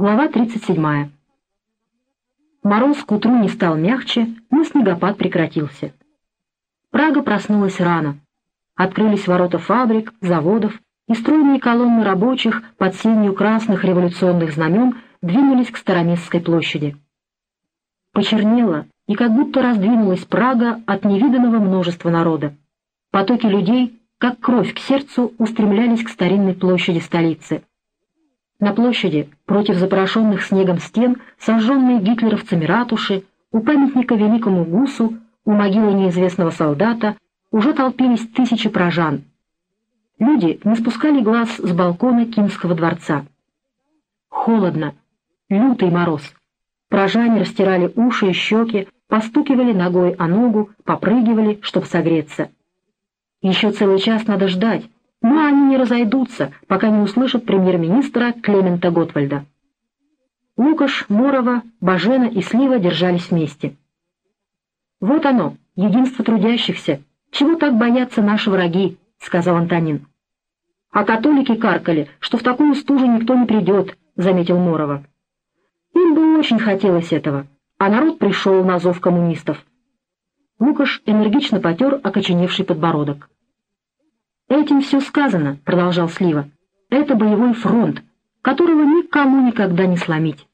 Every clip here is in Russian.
Глава 37. Мороз к утру не стал мягче, но снегопад прекратился. Прага проснулась рано. Открылись ворота фабрик, заводов, и стройные колонны рабочих под сенью красных революционных знамен двинулись к Староместской площади. Почернела и как будто раздвинулась Прага от невиданного множества народа. Потоки людей, как кровь к сердцу, устремлялись к старинной площади столицы. На площади, против запорошенных снегом стен, сожженные гитлеровцами ратуши, у памятника великому гусу, у могилы неизвестного солдата, уже толпились тысячи прожан. Люди не спускали глаз с балкона Кимского дворца. Холодно, лютый мороз. Прожане растирали уши и щеки, постукивали ногой о ногу, попрыгивали, чтобы согреться. Еще целый час надо ждать, но они не разойдутся, пока не услышат премьер-министра Клемента Готвальда. Лукаш, Морова, Бажена и Слива держались вместе. «Вот оно, единство трудящихся. Чего так боятся наши враги?» — сказал Антонин. «А католики каркали, что в такую стужу никто не придет», — заметил Морова. Им бы очень хотелось этого, а народ пришел на зов коммунистов. Лукаш энергично потер окоченевший подбородок. «Этим все сказано», — продолжал Слива. «Это боевой фронт, которого никому никогда не сломить».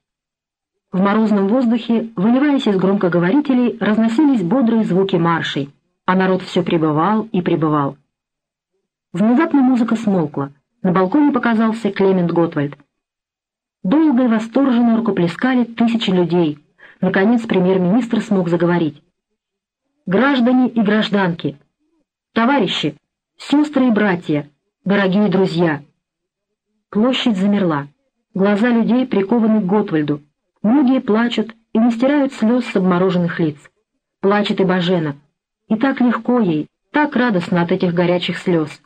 В морозном воздухе, выливаясь из громкоговорителей, разносились бодрые звуки маршей, а народ все пребывал и пребывал. Внезапно музыка смолкла. На балконе показался Клемент Готвальд. Долго и восторженно рукоплескали тысячи людей. Наконец премьер-министр смог заговорить. «Граждане и гражданки! Товарищи! Сестры и братья, дорогие друзья!» Площадь замерла. Глаза людей прикованы к Готвальду. Многие плачут и не стирают слез с обмороженных лиц. Плачет и Бажена. И так легко ей, так радостно от этих горячих слез.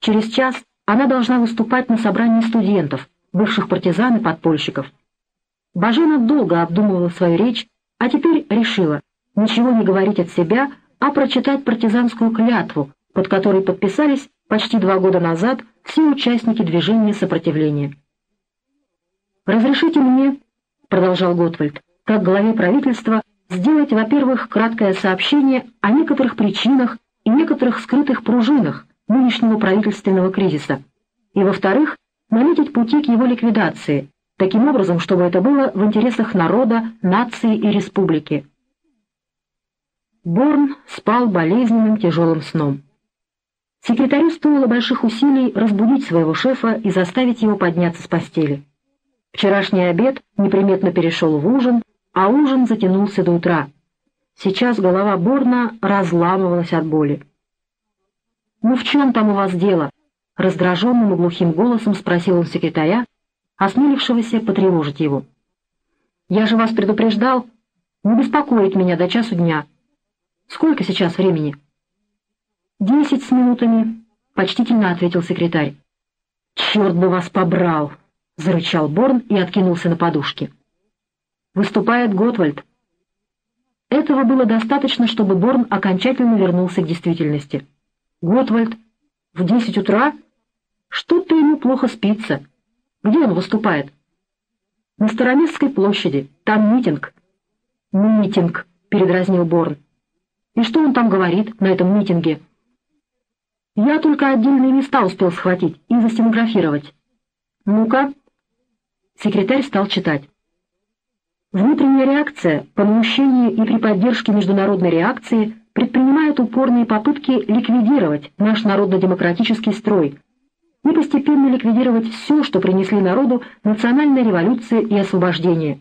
Через час она должна выступать на собрании студентов, бывших партизан и подпольщиков. Бажена долго обдумывала свою речь, а теперь решила ничего не говорить от себя, а прочитать партизанскую клятву, под которой подписались почти два года назад все участники движения сопротивления. «Разрешите мне», — продолжал Готвальд, как главе правительства, сделать, во-первых, краткое сообщение о некоторых причинах и некоторых скрытых пружинах нынешнего правительственного кризиса, и, во-вторых, наметить пути к его ликвидации, таким образом, чтобы это было в интересах народа, нации и республики. Борн спал болезненным тяжелым сном. Секретарю стоило больших усилий разбудить своего шефа и заставить его подняться с постели. Вчерашний обед неприметно перешел в ужин, а ужин затянулся до утра. Сейчас голова Борна разламывалась от боли. «Ну в чем там у вас дело?» — раздраженным и глухим голосом спросил он секретаря, осмелившегося потревожить его. «Я же вас предупреждал не беспокоить меня до часу дня. Сколько сейчас времени?» «Десять с минутами», — почтительно ответил секретарь. «Черт бы вас побрал!» — зарычал Борн и откинулся на подушке. «Выступает Готвальд». Этого было достаточно, чтобы Борн окончательно вернулся к действительности. «Готвальд? В десять утра? Что-то ему плохо спится. Где он выступает?» «На Староместской площади. Там митинг». «Митинг», — передразнил Борн. «И что он там говорит на этом митинге?» Я только отдельные места успел схватить и застенографировать. Ну-ка. Секретарь стал читать. Внутренняя реакция по наущению и при поддержке международной реакции предпринимает упорные попытки ликвидировать наш народно-демократический строй и постепенно ликвидировать все, что принесли народу национальная революция и освобождение.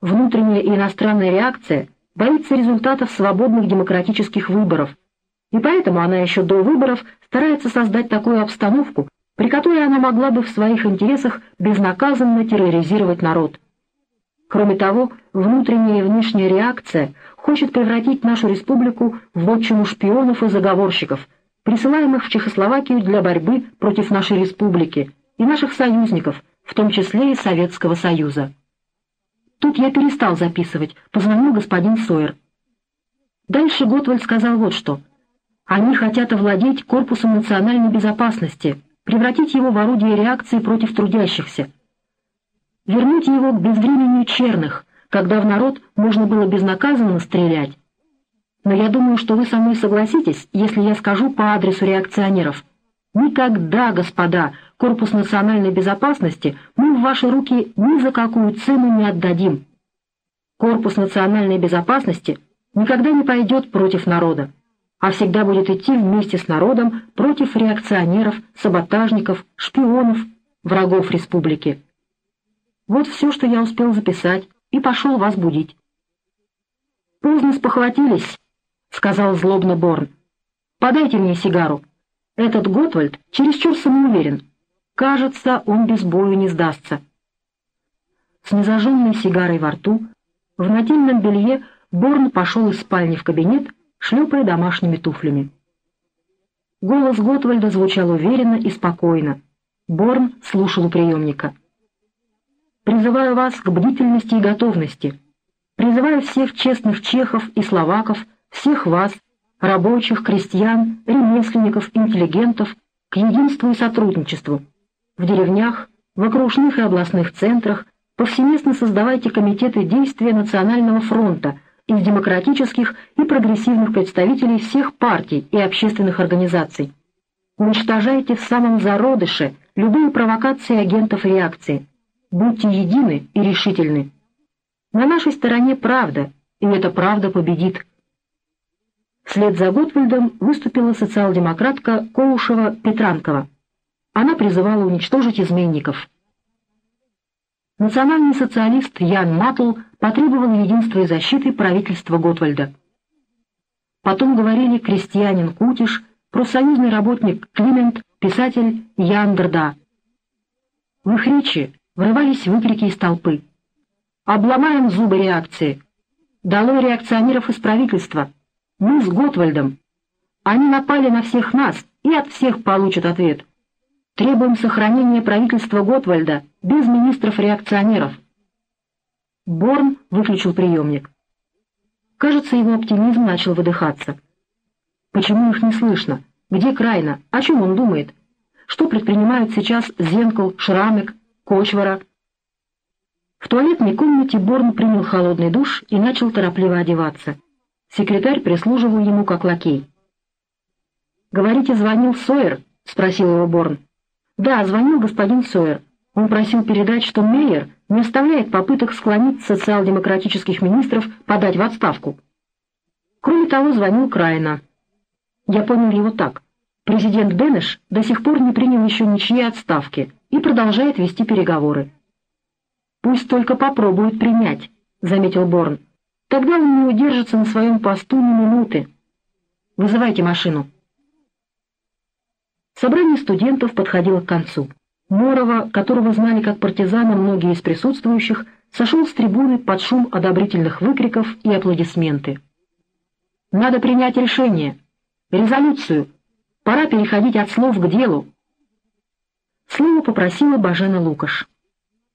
Внутренняя и иностранная реакция боится результатов свободных демократических выборов, и поэтому она еще до выборов старается создать такую обстановку, при которой она могла бы в своих интересах безнаказанно терроризировать народ. Кроме того, внутренняя и внешняя реакция хочет превратить нашу республику в отчину шпионов и заговорщиков, присылаемых в Чехословакию для борьбы против нашей республики и наших союзников, в том числе и Советского Союза. Тут я перестал записывать, позвонил господин Сойер. Дальше Готвальд сказал вот что. Они хотят овладеть корпусом национальной безопасности, превратить его в орудие реакции против трудящихся. вернуть его к безвременью черных, когда в народ можно было безнаказанно стрелять. Но я думаю, что вы со мной согласитесь, если я скажу по адресу реакционеров. Никогда, господа, Корпус национальной безопасности мы в ваши руки ни за какую цену не отдадим. Корпус национальной безопасности никогда не пойдет против народа, а всегда будет идти вместе с народом против реакционеров, саботажников, шпионов, врагов республики. Вот все, что я успел записать, и пошел вас будить. «Поздно спохватились», — сказал злобно Борн. «Подайте мне сигару. Этот Готвальд чересчур самоуверен. Кажется, он без бою не сдастся. С незажженной сигарой во рту, в нательном белье Борн пошел из спальни в кабинет, шлепая домашними туфлями. Голос Готвальда звучал уверенно и спокойно. Борн слушал у приемника. «Призываю вас к бдительности и готовности. Призываю всех честных чехов и словаков, всех вас, рабочих, крестьян, ремесленников, интеллигентов, к единству и сотрудничеству, в деревнях, в окружных и областных центрах повсеместно создавайте комитеты действия Национального фронта из демократических и прогрессивных представителей всех партий и общественных организаций. Уничтожайте в самом зародыше любые провокации агентов реакции. Будьте едины и решительны. На нашей стороне правда, и эта правда победит. Вслед за Готвальдом выступила социал-демократка Коушева-Петранкова она призывала уничтожить изменников. Национальный социалист Ян Матл потребовал единства и защиты правительства Готвальда. Потом говорили крестьянин Кутиш, профсоюзный работник Климент, писатель Ян Дерда. В их речи врывались выкрики из толпы. «Обломаем зубы реакции! Долой реакционеров из правительства! Мы с Готвальдом! Они напали на всех нас и от всех получат ответ!» Требуем сохранения правительства Готвальда без министров-реакционеров. Борн выключил приемник. Кажется, его оптимизм начал выдыхаться. Почему их не слышно? Где Крайна? О чем он думает? Что предпринимают сейчас Зенкл, Шрамик, Кочвара? В туалетной комнате Борн принял холодный душ и начал торопливо одеваться. Секретарь прислуживал ему как лакей. «Говорите, звонил Сойер?» — спросил его Борн. «Да, звонил господин Сойер. Он просил передать, что Мейер не оставляет попыток склонить социал-демократических министров подать в отставку. Кроме того, звонил Крайна. Я понял его так. Президент Бенеш до сих пор не принял еще ничьи отставки и продолжает вести переговоры. «Пусть только попробует принять», — заметил Борн. «Тогда он не удержится на своем посту ни минуты. Вызывайте машину». Собрание студентов подходило к концу. Морова, которого знали как партизана многие из присутствующих, сошел с трибуны под шум одобрительных выкриков и аплодисменты. «Надо принять решение! Резолюцию! Пора переходить от слов к делу!» Слово попросила Бажена Лукаш.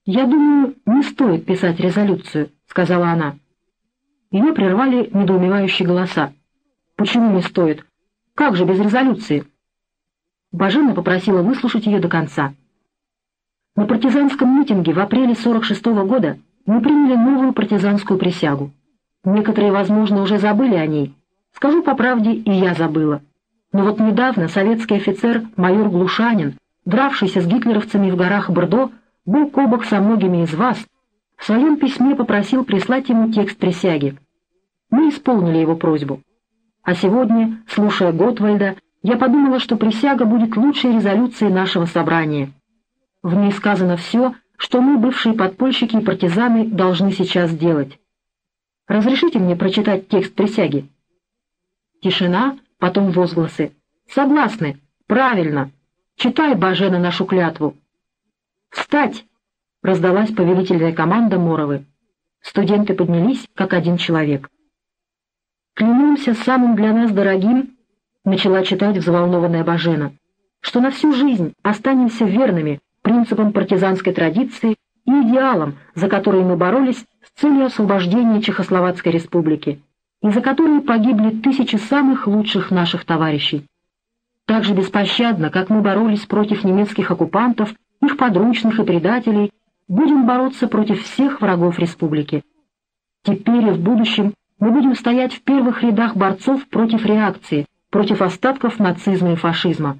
«Я думаю, не стоит писать резолюцию», — сказала она. Ее прервали недоумевающие голоса. «Почему не стоит? Как же без резолюции?» Бажена попросила выслушать ее до конца. На партизанском митинге в апреле 46 -го года мы приняли новую партизанскую присягу. Некоторые, возможно, уже забыли о ней. Скажу по правде, и я забыла. Но вот недавно советский офицер майор Глушанин, дравшийся с гитлеровцами в горах Бордо, бок о бок со многими из вас, в своем письме попросил прислать ему текст присяги. Мы исполнили его просьбу. А сегодня, слушая Готвальда, я подумала, что присяга будет лучшей резолюцией нашего собрания. В ней сказано все, что мы, бывшие подпольщики и партизаны, должны сейчас делать. Разрешите мне прочитать текст присяги? Тишина, потом возгласы. Согласны. Правильно. Читай, Бажена, нашу клятву. Встать! Раздалась повелительная команда Моровы. Студенты поднялись, как один человек. Клянемся самым для нас дорогим начала читать взволнованная Бажена, что на всю жизнь останемся верными принципам партизанской традиции и идеалам, за которые мы боролись с целью освобождения Чехословацкой республики, и за которые погибли тысячи самых лучших наших товарищей. Так же беспощадно, как мы боролись против немецких оккупантов, их подручных и предателей, будем бороться против всех врагов республики. Теперь и в будущем мы будем стоять в первых рядах борцов против реакции, против остатков нацизма и фашизма.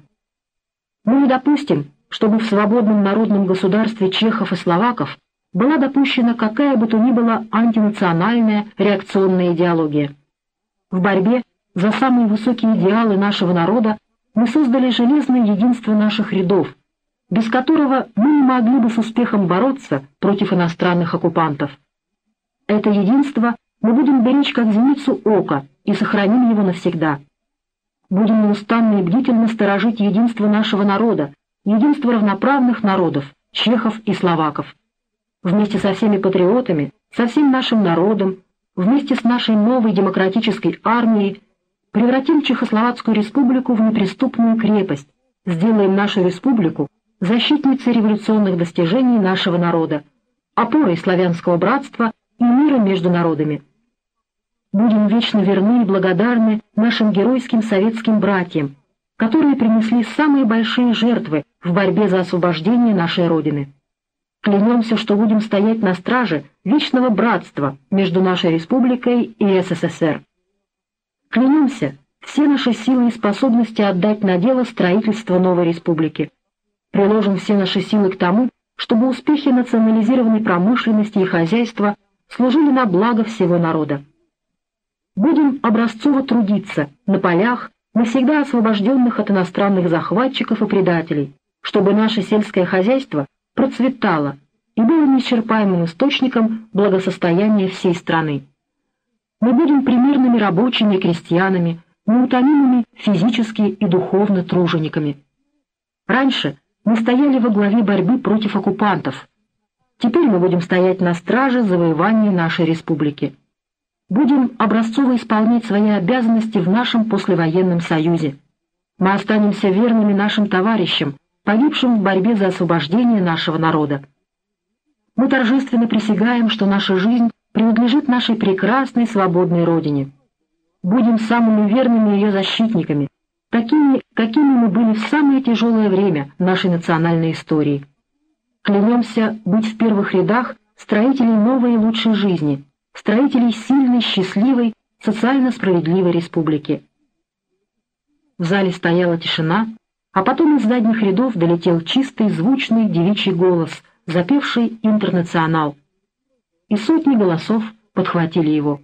Мы не допустим, чтобы в свободном народном государстве чехов и словаков была допущена какая бы то ни была антинациональная реакционная идеология. В борьбе за самые высокие идеалы нашего народа мы создали железное единство наших рядов, без которого мы не могли бы с успехом бороться против иностранных оккупантов. Это единство мы будем беречь как зеницу ока и сохраним его навсегда. Будем неустанно и бдительно сторожить единство нашего народа, единство равноправных народов, чехов и словаков. Вместе со всеми патриотами, со всем нашим народом, вместе с нашей новой демократической армией превратим Чехословацкую республику в неприступную крепость, сделаем нашу республику защитницей революционных достижений нашего народа, опорой славянского братства и мира между народами. Будем вечно верны и благодарны нашим геройским советским братьям, которые принесли самые большие жертвы в борьбе за освобождение нашей Родины. Клянемся, что будем стоять на страже вечного братства между нашей республикой и СССР. Клянемся все наши силы и способности отдать на дело строительство новой республики. Приложим все наши силы к тому, чтобы успехи национализированной промышленности и хозяйства служили на благо всего народа. Будем образцово трудиться на полях, навсегда освобожденных от иностранных захватчиков и предателей, чтобы наше сельское хозяйство процветало и было неисчерпаемым источником благосостояния всей страны мы будем примерными рабочими крестьянами, неутомимыми физически и духовно тружениками. Раньше мы стояли во главе борьбы против оккупантов. Теперь мы будем стоять на страже завоевания нашей республики. Будем образцово исполнять свои обязанности в нашем послевоенном союзе. Мы останемся верными нашим товарищам, погибшим в борьбе за освобождение нашего народа. Мы торжественно присягаем, что наша жизнь принадлежит нашей прекрасной свободной Родине. Будем самыми верными ее защитниками, такими, какими мы были в самое тяжелое время нашей национальной истории. Клянемся быть в первых рядах строителей новой и лучшей жизни, строителей сильной, счастливой, социально справедливой республики. В зале стояла тишина, а потом из задних рядов долетел чистый, звучный девичий голос, запевший «Интернационал» и сотни голосов подхватили его.